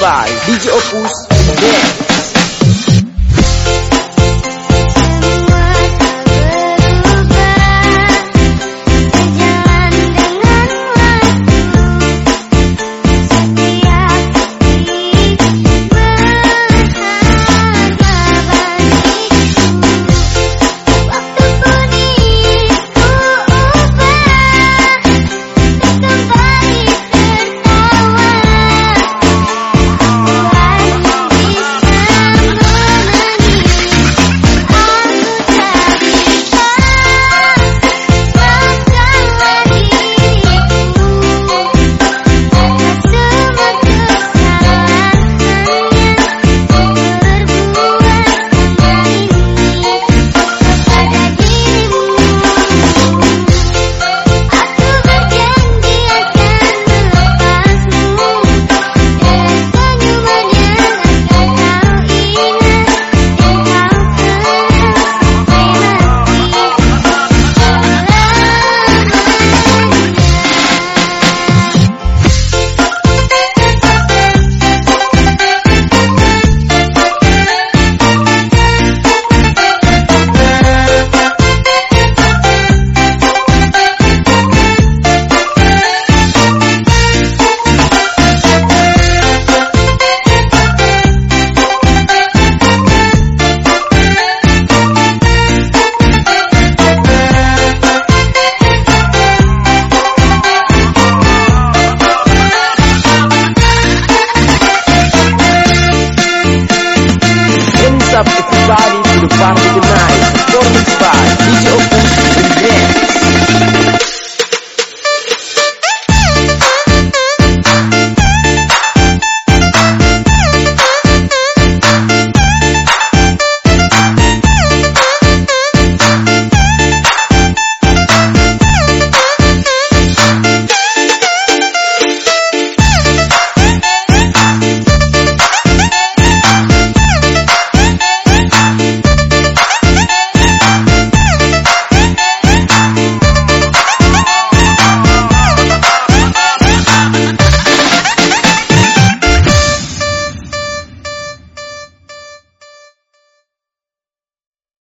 by DJ Opus Band.